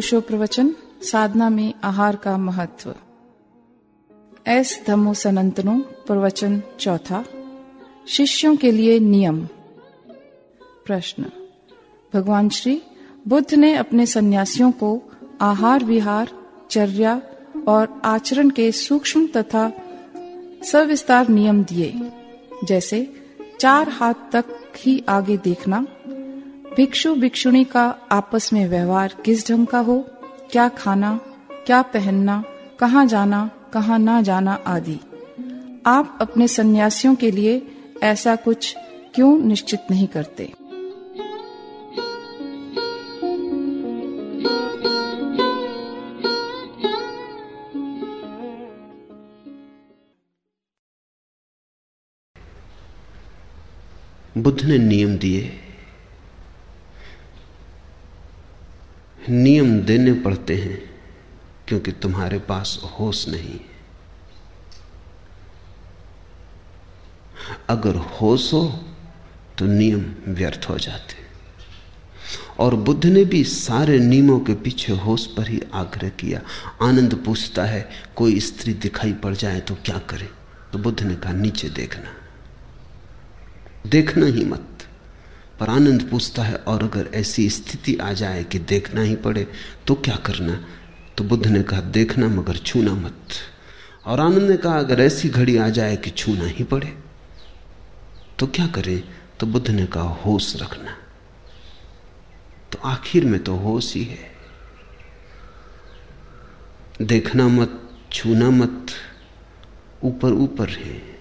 ओशो प्रवचन साधना में आहार का महत्व। एस धमो सनंतनो प्रवचन चौथा, शिष्यों के लिए नियम। प्रश्न। भगवान श्री बुद्ध ने अपने सन्यासियों को आहार विहार, चर्या और आचरण के सूक्ष्म तथा सविस्तार नियम दिए, जैसे चार हाथ तक ही आगे देखना भिक्षु भिक्षुणी का आपस में व्यवहार किस ढंग का हो? क्या खाना, क्या पहनना, कहाँ जाना, कहाँ ना जाना आदि। आप अपने सन्यासियों के लिए ऐसा कुछ क्यों निश्चित नहीं करते? बुद्ध ने नियम दिए नियम देने पड़ते हैं, क्योंकि तुम्हारे पास होश नहीं अगर होश हो तो नियम व्यर्थ हो जाते और बुद्ध ने भी सारे नियमों के पीछे होश पर ही आग्रह किया। आनंद पूछता है, कोई स्त्री दिखाई पड़ जाए तो क्या करे? तो बुद्ध ने कहा, नीचे देखना। देखना ही मत। पर आनंद पूछता है, और अगर ऐसी स्थिति आ जाए कि देखना ही पड़े तो क्या करना? तो बुद्ध ने कहा, देखना मगर छूना मत। और आनंद ने कहा, अगर ऐसी घड़ी आ जाए कि छूना ही पड़े तो क्या करें? तो बुद्ध ने कहा, होश रखना। तो आखिर में तो होश ही है। देखना मत, छूना मत, ऊपर ऊपर है।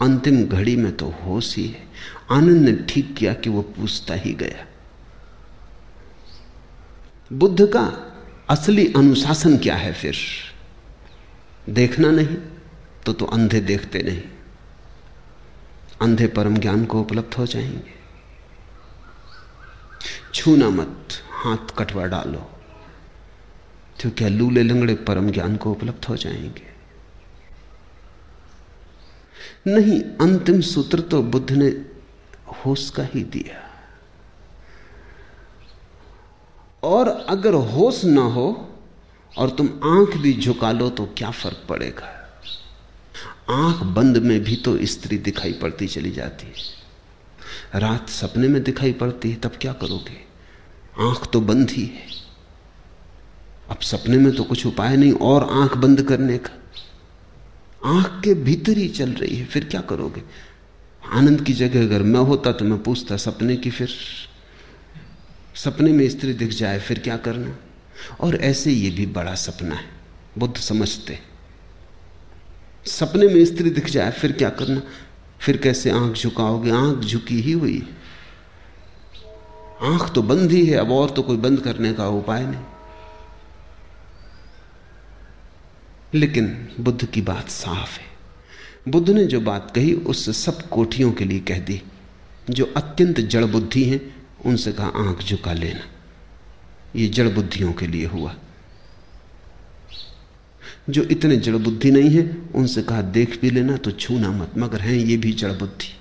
अंतिम घड़ी में तो होश ही है। आनंद ने ठीक किया कि वो पूछता ही गया। बुद्ध का असली अनुशासन क्या है फिर? देखना नहीं तो तो अंधे देखते नहीं। अंधे परम ज्ञान को उपलब्ध हो जाएँगे। छूना मत, हाथ कटवा डालो तो क्या लूले लंगड़े परम ज्ञान को उपलब्ध हो जाएँगे। नहीं, अंतिम सूत्र तो बुद्ध ने होश का ही दिया। और अगर होश ना हो और तुम आँख भी झुका लो तो क्या फ़र्क पड़ेगा? आँख बंद में भी तो स्त्री दिखाई पड़ती चली जाती है। रात सपने में दिखाई पड़ती है, तब क्या करोगे? आँख तो बंद ही है। अब सपने में तो कुछ उपाय नहीं, और आँख बंद करने का। आँख के भीतर ही चल रही है, फिर क्या करोगे? आनंद की जगह अगर मैं होता तो मैं पूछता, सपने की फिर? सपने में स्त्री दिख जाए, फिर क्या करना? और ऐसे ये भी बड़ा सपना है, बुद्ध समझते सपने में स्त्री दिख जाए, फिर क्या करना? फिर कैसे आँख झुकाओगे? आँख झुकी ही हुई। आँख तो बंद ही है, अब और तो कोई बंद करने का उपाय नहीं। लेकिन बुद्ध की बात साफ़ है। बुद्ध ने जो बात कही उससे सब कोठियों के लिए कह दी। जो अत्यंत जड़ बुद्धि हैं, उनसे कहा, आँख झुका लेना। ये जड़ बुद्धियों के लिए हुआ। जो इतने जड़ बुद्धि नहीं है, उनसे कहा, देख भी लेना तो छूना मत। मगर हैं, ये भी जड़ बुद्धि।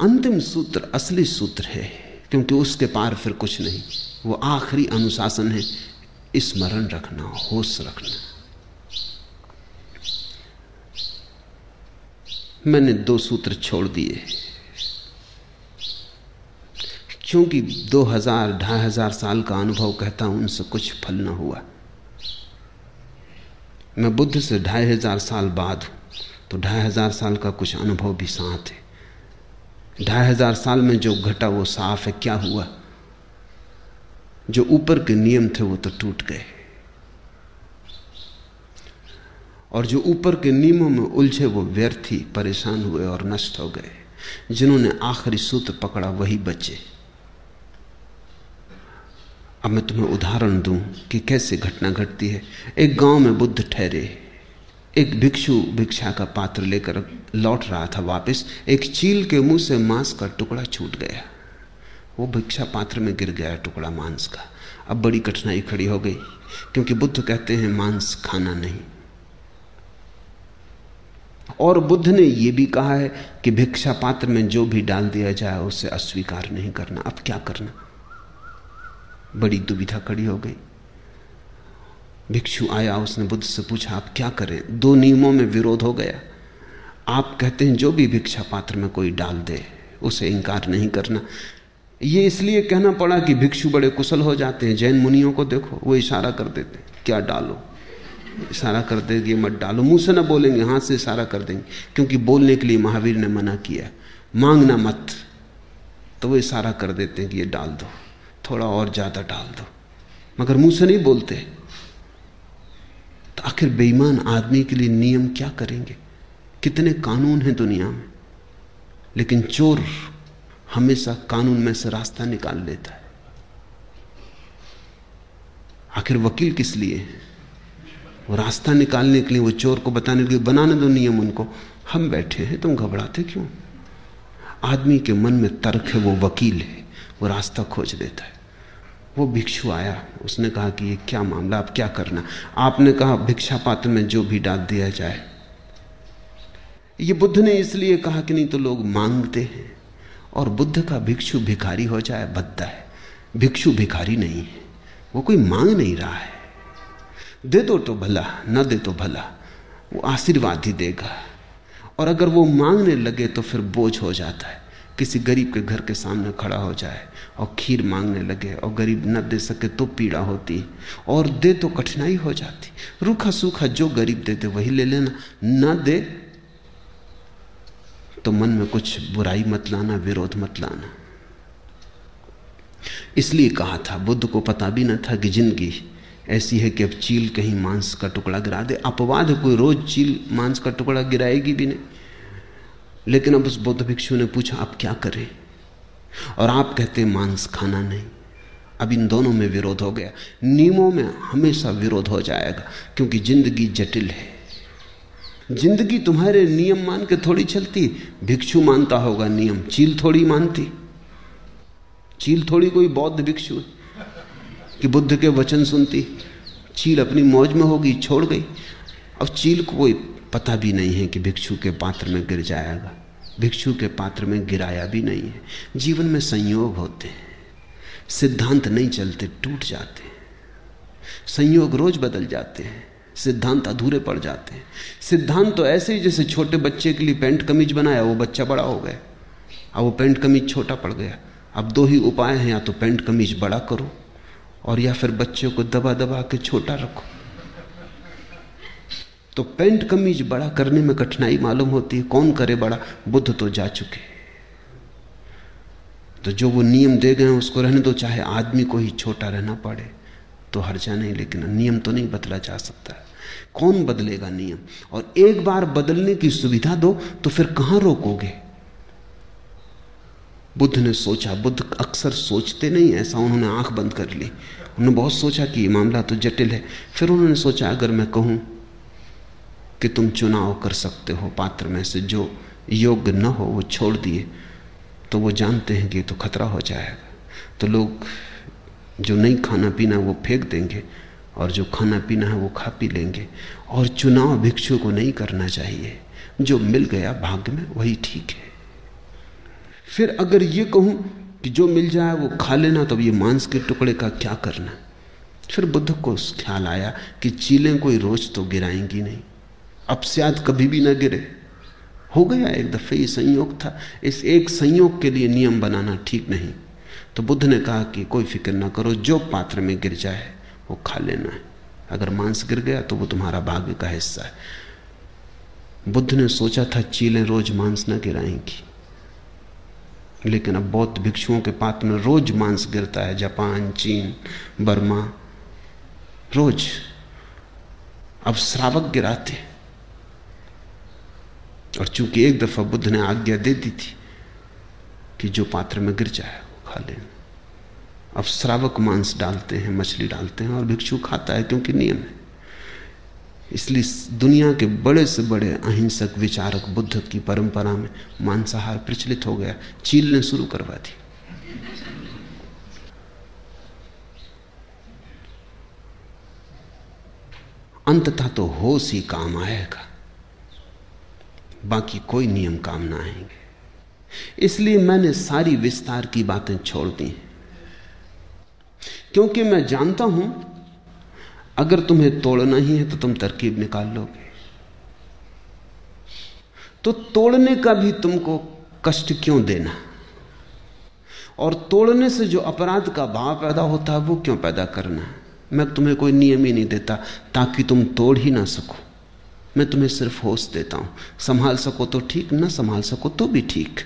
अंतिम सूत्र असली सूत्र है, क्योंकि उसके पार फिर कुछ नहीं। वो आखिरी अनुशासन है स्मरण रखना, होश रखना। मैंने दो सूत्र छोड़ दिए। क्योंकि दो हज़ार, ढाई हज़ार साल का अनुभव कहता हूँ, उनसे कुछ फल न हुआ। मैं बुद्ध से ढाई हज़ार साल बाद हूँ तो ढाई हज़ार साल का कुछ अनुभव भी साथ है। ढाई हज़ार साल में जो घटा वो साफ़ है, क्या हुआ? जो ऊपर के नियम थे वो तो टूट गए। और जो ऊपर के नियमों में उलझे वो व्यर्थ, परेशान हुए और नष्ट हो गए, जिन्होंने आखिरी सूत्र पकड़ा वही बचे। अब मैं तुम्हें उदाहरण दूँ कि कैसे घटना घटती है। एक गाँव में बुद्ध ठहरे, एक भिक्षु भिक्षा का पात्र लेकर लौट रहा था वापस, एक चील के मुँह से मांस का टुकड़ा छूट गया। वो भिक्षा पात्र में गिर गया टुकड़ा मांस का। अब बड़ी कठिनाई खड़ी हो गई, क्योंकि बुद्ध कहते हैं, मांस खाना नहीं। और बुद्ध ने यह भी कहा है कि भिक्षा पात्र में जो भी डाल दिया जाए, उसे अस्वीकार नहीं करना। अब क्या करना? बड़ी दुविधा खड़ी हो गई। भिक्षु आया, उसने बुद्ध से पूछा, आप क्या करें? दो नियमों में विरोध हो गया। आप कहते हैं, जो भी भिक्षा पात्र में कोई डाल दे, उसे इंकार नहीं करना। ये इसलिए कहना पड़ा कि भिक्षु बड़े कुशल हो जाते हैं, जैन मुनियों को देखो, वो इशारा कर देते क्या डालो? इशारा कर देंगे, मत डालो। मुँह से ना बोलेंगे, हाथ से इशारा कर देंगे, क्योंकि बोलने के लिए महावीर ने मना किया मांगना मत। तो वो इशारा कर देते हैं कि ये डाल दो, थोड़ा और ज़्यादा डाल दो। मगर मुँह से नहीं बोलते। तो आखिर बेईमान आदमी के लिए नियम क्या करेंगे? कितने कानून हैं दुनिया में। लेकिन चोर हमेशा कानून में से रास्ता निकाल लेता है। आखिर वकील किस लिए? है वो रास्ता निकालने के लिए, वो चोर को बताने के लिए, बनाने दो नियम उनको। हम बैठे हैं, तुम घबराते क्यों? आदमी के मन में तर्क है, वो वकील है, वो रास्ता खोज देता है। वो भिक्षु आया, उसने कहा कि ये क्या मामला आप क्या करना? आपने कहा, भिक्षा पात्र में जो भी डाल दिया जाए। ये बुद्ध ने इसलिए कहा कि नहीं तो लोग मांगते हैं। और बुद्ध का भिक्षु भिखारी हो जाए भद्दा है। भिक्षु भिखारी नहीं है। वो कोई मांग नहीं रहा है। दे दो तो भला, न दे तो भला, वो आशीर्वाद ही देगा। और अगर वो मांगने लगे तो फिर बोझ हो जाता है। किसी गरीब के घर के सामने खड़ा हो जाए और खीर मांगने लगे और गरीब न दे सके तो पीड़ा होती। और दे तो कठिनाई हो जाती। रूखा सूखा जो गरीब देते वही ले लेना। न दे तो मन में कुछ बुराई मत लाना, विरोध मत लाना। इसलिए कहा था, बुद्ध को पता भी न था कि ज़िंदगी ऐसी है कि अब चील कहीं मांस का टुकड़ा गिरा दे। अपवाद कोई रोज चील मांस का टुकड़ा गिराएगी भी नहीं। लेकिन अब उस बौद्ध भिक्षु ने पूछा, आप क्या करें? और आप कहते, मांस खाना नहीं। अब इन दोनों में विरोध हो गया। नियमों में हमेशा विरोध हो जाएगा, क्योंकि ज़िंदगी जटिल है। ज़िंदगी तुम्हारे नियम मान के थोड़ी चलती, भिक्षु मानता होगा नियम, चील थोड़ी मानती। चील थोड़ी कोई बौद्ध भिक्षु कि बुद्ध के वचन सुनती। चील अपनी मौज में होगी, छोड़ गई। अब चील को कोई पता भी नहीं है कि भिक्षु के पात्र में गिर जाएगा, भिक्षु के पात्र में गिराया भी नहीं है। जीवन में संयोग होते हैं, सिद्धांत नहीं चलते, टूट जाते हैं। संयोग रोज बदल जाते हैं। सिद्धांत अधूरे पड़ जाते हैं। सिद्धांत तो ऐसे ही जैसे छोटे बच्चे के लिए पेंट कमीज बनाया, वो बच्चा बड़ा हो गया। अब वो पेंट कमीज छोटा पड़ गया। अब दो ही उपाय हैं, या तो पेंट कमीज बड़ा करो, और या फिर बच्चों को दबा दबा के छोटा रखो। तो पेंट कमीज बड़ा करने में कठिनाई मालूम होती है, कौन करे बड़ा? बुद्ध तो जा चुके तो जो वो नियम दे गए उसको रहने दो, चाहे आदमी को ही छोटा रहना पड़े तो हर्जा नहीं लेकिन नियम तो नहीं बदला जा सकता। कौन बदलेगा नियम? और एक बार बदलने की सुविधा दो तो फिर कहाँ रोकोगे? बुद्ध ने सोचा, बुद्ध अक्सर सोचते नहीं, ऐसा उन्होंने आँख बंद कर ली। उन्होंने बहुत सोचा कि ये मामला तो जटिल है। फिर उन्होंने सोचा, अगर मैं कहूँ कि तुम चुनाव कर सकते हो, पात्र में से जो योग्य न हो, वो छोड़ दिए तो वो जानते हैं कि तो खतरा हो जाएगा। तो लोग जो नहीं खाना पीना, वो फेंक देंगे। और जो खाना पीना है वो खा पी लेंगे। और चुनाव भिक्षु को नहीं करना चाहिए। जो मिल गया भाग्य में, वही ठीक है। फिर अगर ये कहूँ कि जो मिल जाए वो खा लेना तो ये मांस के टुकड़े का क्या करना? फिर बुद्ध को ख्याल आया कि चीलें कोई रोज तो गिराएँगी नहीं। अब शायद कभी भी ना गिरे। हो गया एक दफे ये संयोग था। इस एक संयोग के लिए नियम बनाना ठीक नहीं। तो बुद्ध ने कहा कि कोई फ़िक्र ना करो, जो पात्र में गिर जाए वो खा लेना है। अगर मांस गिर गया तो वो तुम्हारा भाग्य का हिस्सा है। बुद्ध ने सोचा था चीलें रोज मांस न गिराएँगी। लेकिन अब बौद्ध भिक्षुओं के पात्र में रोज मांस गिरता है। जापान, चीन, बर्मा रोज अब श्रावक गिराते और चूँकि एक दफ़ा बुद्ध ने आज्ञा दे दी थी कि जो पात्र में गिर जाए वो खा लेना। अब श्रावक मांस डालते हैं, मछली डालते हैं और भिक्षु खाता है क्योंकि नियम है। इसलिए दुनिया के बड़े से बड़े अहिंसक विचारक बुद्ध की परंपरा में मांसाहार प्रचलित हो गया। चील ने शुरू करवा दी। अंततः तो होश ही काम आएगा। बाकी कोई नियम काम ना आएँगे। इसलिए मैंने सारी विस्तार की बातें छोड़ दी क्योंकि मैं जानता हूँ, अगर तुम्हें तोड़ना ही है तो तुम तरकीब निकाल लोगे। तो तोड़ने का भी तुमको कष्ट क्यों देना? और तोड़ने से जो अपराध का भाव पैदा होता है, वो क्यों पैदा करना? मैं तुम्हें कोई नियम ही नहीं देता, ताकि तुम तोड़ ही ना सको। मैं तुम्हें सिर्फ़ होश देता हूँ। संभाल सको तो ठीक, ना संभाल सको तो भी ठीक।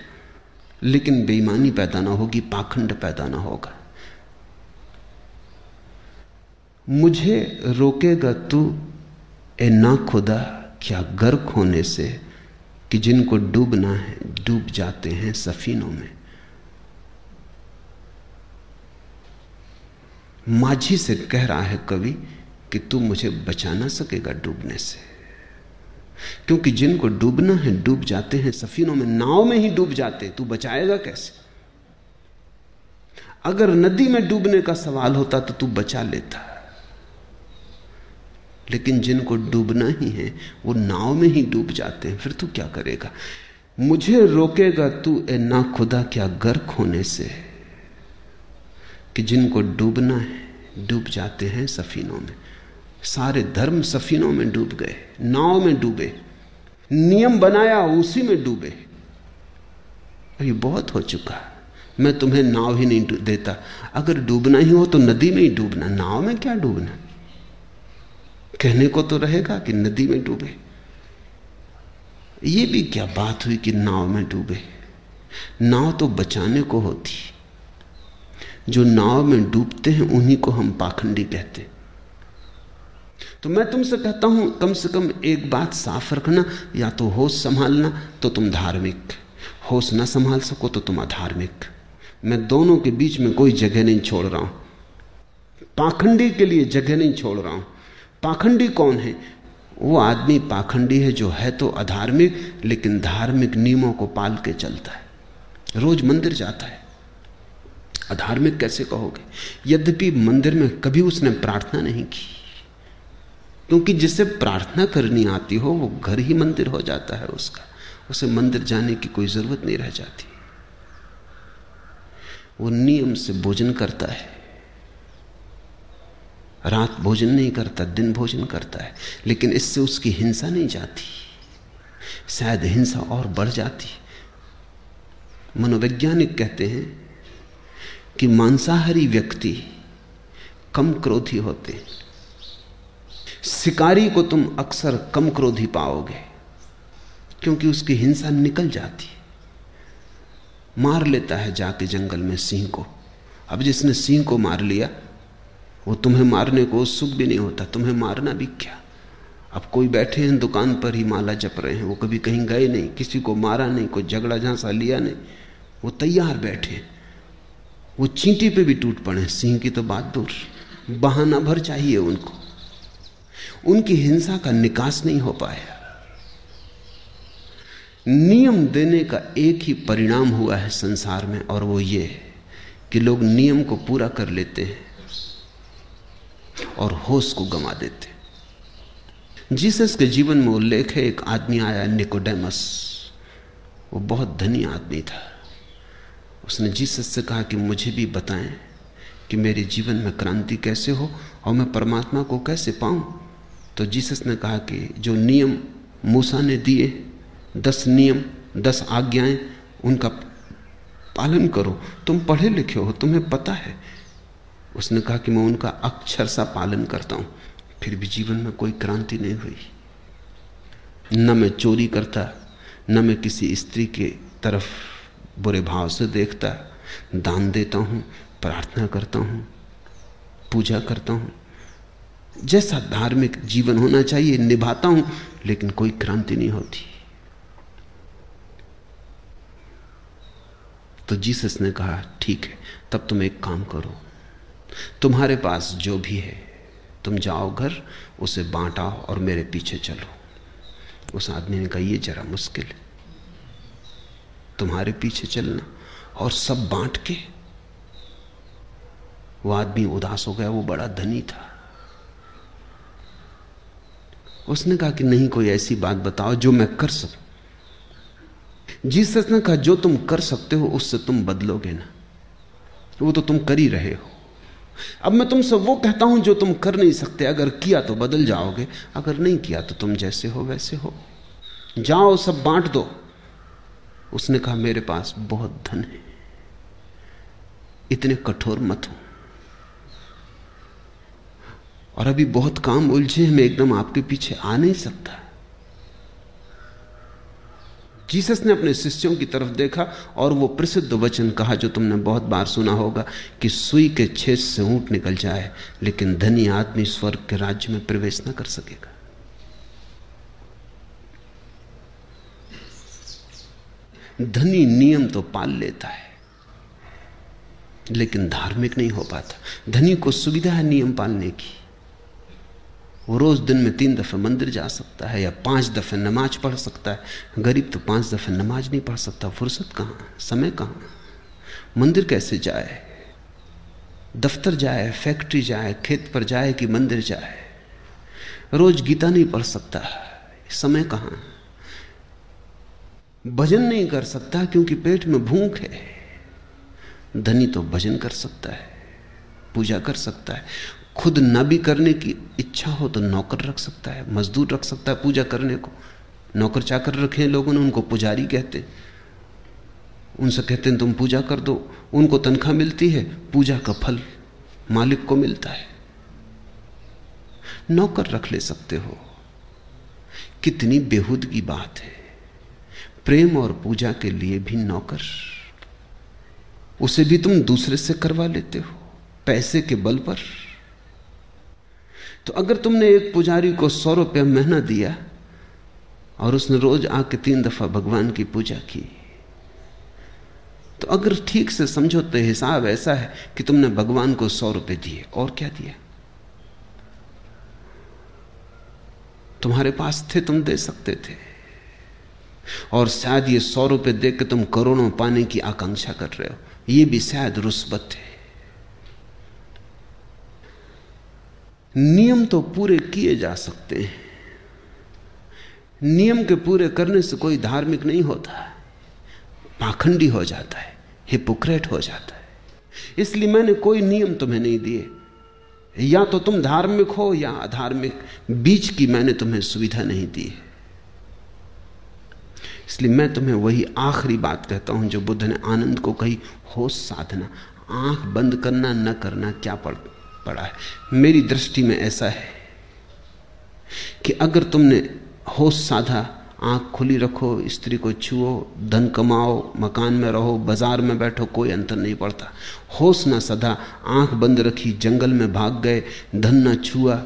लेकिन बेईमानी पैदा ना होगी, पाखंड पैदा ना होगा। मुझे रोकेगा तू? ए ना खुदा, क्या गर्क होने से कि जिनको डूबना है, डूब जाते हैं सफीनों में? माझी से कह रहा है कवि कि तू मुझे बचा ना सकेगा डूबने से। क्योंकि जिनको डूबना है, डूब जाते हैं सफीनों में। नाव में ही डूब जाते, तू बचाएगा कैसे? अगर नदी में डूबने का सवाल होता तो तू बचा लेता। लेकिन जिनको डूबना ही है, वो नाव में ही डूब जाते हैं। फिर तू क्या करेगा? मुझे रोकेगा तू ए ना खुदा क्या गर्क होने से? कि जिनको डूबना है, डूब जाते हैं सफीनों में। सारे धर्म सफीनों में डूब गए, नाव में डूबे, नियम बनाया, उसी में डूबे। ये बहुत हो चुका। मैं तुम्हें नाव ही नहीं देता। अगर डूबना ही हो तो नदी में ही डूबना। नाव में क्या डूबना? कहने को तो रहेगा कि नदी में डूबे। ये भी क्या बात हुई कि नाव में डूबे? नाव तो बचाने को होती। जो नाव में डूबते हैं, उन्हीं को हम पाखंडी कहते। तो मैं तुमसे कहता हूँ, कम से कम एक बात साफ़ रखना, या तो होश संभालना तो तुम धार्मिक। होश ना संभाल सको तो तुम अधार्मिक। मैं दोनों के बीच में कोई जगह नहीं छोड़ रहा हूँ। पाखंडी के लिए जगह नहीं छोड़ रहा हूँ। पाखंडी कौन है? वो आदमी पाखंडी है जो है तो अधार्मिक, लेकिन धार्मिक नियमों को पाल के चलता है। रोज मंदिर जाता है। अधार्मिक कैसे कहोगे? यद्यपि मंदिर में कभी उसने प्रार्थना नहीं की। क्योंकि जिसे प्रार्थना करनी आती हो, वो घर ही मंदिर हो जाता है उसका। उसे मंदिर जाने की कोई ज़रूरत नहीं रह जाती। वो नियम से भोजन करता है। रात भोजन नहीं करता, दिन भोजन करता है, लेकिन इससे उसकी हिंसा नहीं जाती। शायद हिंसा और बढ़ जाती। मनोवैज्ञानिक कहते हैं कि मांसाहारी व्यक्ति कम क्रोधी होते हैं। शिकारी को तुम अक्सर कम क्रोधी पाओगे, क्योंकि उसकी हिंसा निकल जाती। मार लेता है जाके जंगल में सिंह को। अब जिसने सिंह को मार लिया वो तुम्हें मारने को सुख भी नहीं होता, तुम्हें मारना भी क्या? अब कोई बैठे हैं दुकान पर ही माला जप रहे हैं, वो कभी कहीं गए नहीं, किसी को मारा नहीं, कोई झगड़ा झांसा लिया नहीं, वो तैयार बैठे वो चींटी पे भी टूट पड़े सिंह की तो बात दूर, बहाना भर चाहिए उनको। उनकी हिंसा का निकास नहीं हो पाया। नियम देने का एक ही परिणाम हुआ है संसार में, और वो ये है कि लोग नियम को पूरा कर लेते हैं। और होश को गंवा देते। जीसस के जीवन में उल्लेख है, एक आदमी आया, निकोडेमस। वो बहुत धनी आदमी था। उसने जीसस से कहा कि मुझे भी बताएँ कि मेरे जीवन में क्रांति कैसे हो और मैं परमात्मा को कैसे पाऊँ। तो जीसस ने कहा कि जो नियम मूसा ने दिए, दस नियम, दस आज्ञाएँ, उनका पालन करो। तुम पढ़े लिखे हो, तुम्हें पता है उसने कहा कि मैं उनका अक्षर सा पालन करता हूँ। फिर भी जीवन में कोई क्रांति नहीं हुई। न मैं चोरी करता, न मैं किसी स्त्री के तरफ़ बुरे भाव से देखता। दान देता हूँ, प्रार्थना करता हूँ, पूजा करता हूँ। जैसा धार्मिक जीवन होना चाहिए, निभाता हूँ, लेकिन कोई क्रांति नहीं होती। तो जीसस ने कहा, ठीक है, तब तुम एक काम करो तुम्हारे पास जो भी है, तुम जाओ घर, उसे बांटाओ और मेरे पीछे चलो। उस आदमी ने कहा यह जरा मुश्किल है। तुम्हारे पीछे चलना और सब बांट के? वो आदमी उदास हो गया, वो बड़ा धनी था। उसने कहा कि, नहीं, कोई ऐसी बात बताओ जो मैं कर सकूँ। जीसस ने कहा, जो तुम कर सकते हो, उससे तुम बदलोगे ना। वो तो तुम कर ही रहे हो। अब मैं तुमसे वो कहता हूँ जो तुम कर नहीं सकते। अगर किया तो बदल जाओगे, अगर नहीं किया तो तुम जैसे हो वैसे हो। जाओ, सब बांट दो। उसने कहा, मेरे पास बहुत धन है। इतने कठोर मत हो। और अभी बहुत काम उलझे हैं, मैं एकदम आपके पीछे आ नहीं सकता। जीसस ने अपने शिष्यों की तरफ़ देखा और वो प्रसिद्ध वचन कहा, जो तुमने बहुत बार सुना होगा कि सुई के छेद से ऊँट निकल जाए, लेकिन धनी आदमी स्वर्ग के राज्य में प्रवेश न कर सकेगा। धनी नियम तो पाल लेता है, लेकिन धार्मिक नहीं हो पाता। धनी को सुविधा है नियम पालने की। वो रोज दिन में तीन दफे मंदिर जा सकता है या पाँच दफे नमाज़ पढ़ सकता है। गरीब तो पाँच दफे नमाज़ नहीं पढ़ सकता। फुर्सत कहाँ? समय कहाँ? मंदिर कैसे जाए? दफ्तर जाए, फैक्ट्री जाए, खेत पर जाए कि मंदिर जाए? रोज गीता नहीं पढ़ सकता। समय कहाँ? भजन नहीं कर सकता क्योंकि पेट में भूख है। धनी तो भजन कर सकता है, पूजा कर सकता है। खुद न भी करने की इच्छा हो तो नौकर रख सकता है, मजदूर रख सकता है पूजा करने को। नौकर चाकर रखे लोगों ने, उनको पुजारी कहते। उनसे कहते हैं, तुम पूजा कर दो, उनको तनख्वाह मिलती है, पूजा का फल मालिक को मिलता है। नौकर रख ले सकते हो। कितनी बेहूद की बात है। प्रेम और पूजा के लिए भी नौकर। उसे भी तुम दूसरे से करवा लेते हो, पैसे के बल पर। तो अगर तुमने एक पुजारी को सौ रुपया महीना दिया और उसने रोज आके तीन दफ़ा भगवान की पूजा की तो अगर ठीक से समझो तो हिसाब ऐसा है कि तुमने भगवान को सौ रुपए दिए। और क्या दिया? तुम्हारे पास थे, तुम दे सकते थे। और शायद ये सौ रुपये दे तुम करोड़ों पाने की आकांक्षा कर रहे हो। ये भी शायद रुस्बत है। नियम तो पूरे किए जा सकते हैं। नियम के पूरे करने से कोई धार्मिक नहीं होता पाखंडी हो जाता है, हिपोक्रेट हो जाता है। इसलिए मैंने कोई नियम तुम्हें नहीं दिए। या तो तुम धार्मिक हो या अधार्मिक, बीच की मैंने तुम्हें सुविधा नहीं दी है। इसलिए मैं तुम्हें वही आखिरी बात कहता हूँ जो बुद्ध ने आनंद को कही, होश साधना, आँख बंद करना, न करना, क्या पड़ पड़ा है। मेरी दृष्टि में ऐसा है कि अगर तुमने होश साधा, आँख खुली रखो, स्त्री को छुओ, धन कमाओ, मकान में रहो, बाज़ार में बैठो, कोई अंतर नहीं पड़ता। होश ना सदा आँख बंद रखी, जंगल में भाग गए, धन ना छुआ,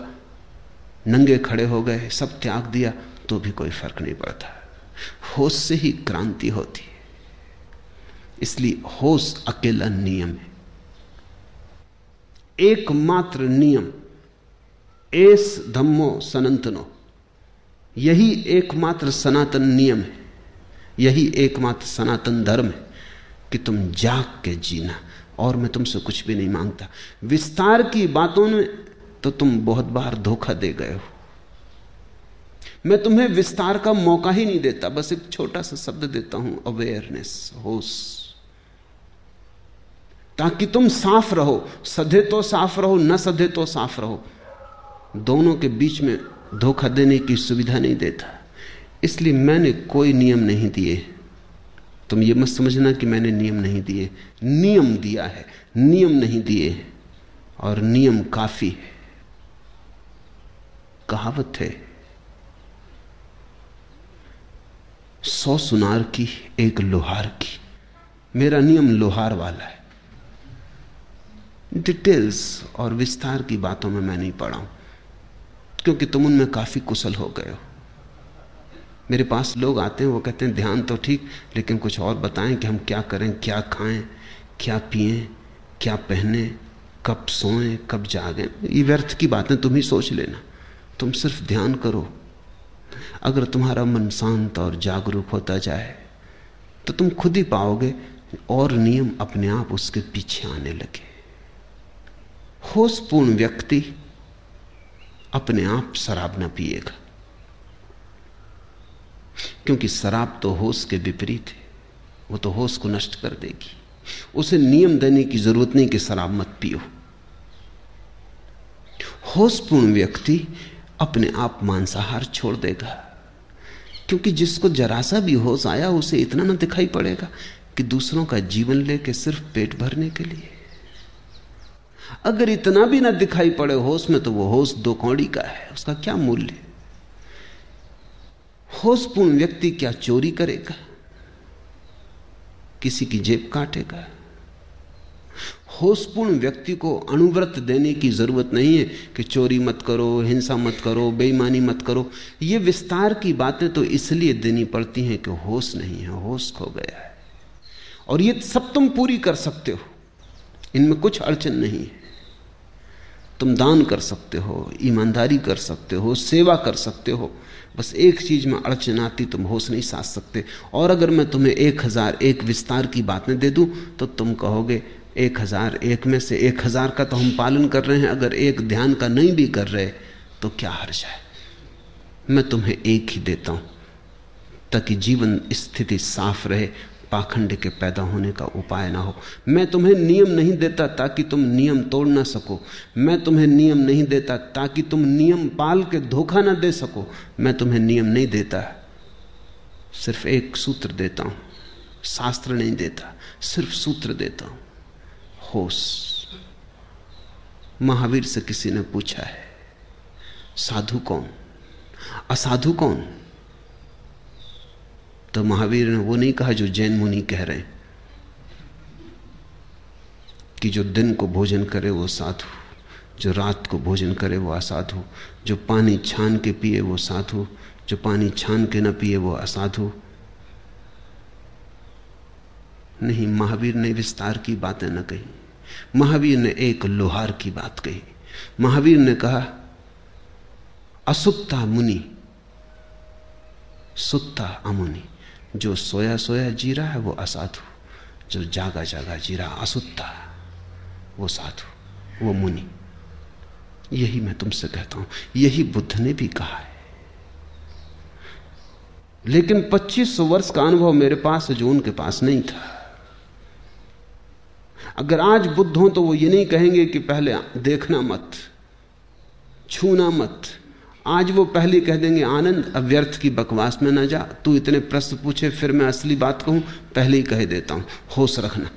नंगे खड़े हो गए, सब त्याग दिया तो भी कोई फ़र्क नहीं पड़ता। होश से ही क्रांति होती है। इसलिए होश अकेला नियम है। एकमात्र नियम, एस धम्मो सनातनो। यही एकमात्र सनातन नियम है, यही एकमात्र सनातन धर्म है कि तुम जाग के जीना, और मैं तुमसे कुछ भी नहीं माँगता। विस्तार की बातों में तो तुम बहुत बार धोखा दे गए हो। मैं तुम्हें विस्तार का मौका ही नहीं देता, बस एक छोटा सा शब्द देता हूँ अवेयरनेस होश। ताकि तुम साफ़ रहो। सधे तो साफ़ रहो, न सधे तो साफ़ रहो। दोनों के बीच में धोखा देने की सुविधा नहीं देता। इसलिए मैंने कोई नियम नहीं दिए। तुम ये मत समझना कि मैंने नियम नहीं दिए। नियम दिया है। नियम नहीं दिए। और नियम काफ़ी है। कहावत है, सौ सुनार की, एक लोहार की। मेरा नियम लोहार वाला है। डिटेल्स और विस्तार की बातों में मैं नहीं पढ़ा हूँ, क्योंकि तुम उनमें काफ़ी कुशल हो गए हो। मेरे पास लोग आते हैं, वो कहते हैं, ध्यान तो ठीक, लेकिन कुछ और बताएँ कि हम क्या करें, क्या खाएँ, क्या पिए, क्या पहने, कब सोएँ, कब जागें। ये व्यर्थ की बातें, तुम ही सोच लेना। तुम सिर्फ़ ध्यान करो। अगर तुम्हारा मन शांत और जागरूक होता जाए तो तुम खुद ही पाओगे, और नियम अपने आप उसके पीछे आने लगे। होशपूर्ण व्यक्ति अपने आप शराब ना पिएगा। क्योंकि शराब तो होश के विपरीत है, वो तो होश को नष्ट कर देगी। उसे नियम देने की ज़रूरत नहीं कि शराब मत पियो। होशपूर्ण व्यक्ति अपने आप मांसाहार छोड़ देगा। क्योंकि जिसको जरा सा भी होश आया, उसे इतना ना दिखाई पड़ेगा कि दूसरों का जीवन लेके सिर्फ़ पेट भरने के लिए। अगर इतना भी ना दिखाई पड़े होश में तो वो होश दो कौड़ी का है। उसका क्या मूल्य? होशपूर्ण व्यक्ति क्या चोरी करेगा? किसी की जेब काटेगा? होशपूर्ण व्यक्ति को अनुव्रत देने की ज़रूरत नहीं है कि चोरी मत करो, हिंसा मत करो, बेईमानी मत करो। ये विस्तार की बातें तो इसलिए देनी पड़ती हैं कि होश नहीं है, होश खो गया है। और ये सब तुम पूरी कर सकते हो। इनमें कुछ अड़चन नहीं है। तुम दान कर सकते हो, ईमानदारी कर सकते हो, सेवा कर सकते हो। बस एक चीज़ में अड़चन आती, तुम होश नहीं साध सकते। और अगर मैं तुम्हें एक हज़ार एक विस्तार की बातें दे दूँ तो तुम कहोगे, एक हज़ार एक में से एक हज़ार का तो हम पालन कर रहे हैं, अगर एक ध्यान का नहीं भी कर रहे तो क्या हर्ष है मैं तुम्हें एक ही देता हूँ, ताकि जीवन स्थिति साफ़ रहे पाखंड के पैदा होने का उपाय ना हो। मैं तुम्हें नियम नहीं देता ताकि तुम नियम तोड़ ना सको। मैं तुम्हें नियम नहीं देता ताकि तुम नियम पाल के धोखा ना दे सको। मैं तुम्हें नियम नहीं देता। सिर्फ़ एक सूत्र देता हूँ। शास्त्र नहीं देता। सिर्फ़ सूत्र देता हूँ। होश। महावीर से किसी ने पूछा है, साधु कौन? असाधु कौन? तो महावीर ने वो नहीं कहा जो जैन मुनि कह रहे हैं, कि जो दिन को भोजन करे वो साधु जो रात को भोजन करे वो असाधु जो पानी छान के पिए वो साधु जो पानी छान के न पिए वो असाधु नहीं, महावीर ने विस्तार की बातें न कही। महावीर ने एक लोहार की बात कही। महावीर ने कहा, असुप्ता मुनि सुत्ता अमुनि। जो सोया सोया जी रहा है, वो असाधु जो जागा जागा जी रहा असुत्ता वो साधु वो मुनि। यही मैं तुमसे कहता हूँ। यही बुद्ध ने भी कहा है। लेकिन 2500 वर्ष का अनुभव मेरे पास जो उनके पास नहीं था। अगर आज बुद्ध हो तो वो ये नहीं कहेंगे कि पहले देखना मत, छूना मत। आज वो पहले कह देंगे, आनंद अव्यर्थ की बकवास में ना जा। तू इतने प्रश्न पूछे, फिर मैं असली बात कहूँ, पहले ही कह देता हूँ। होश रखना।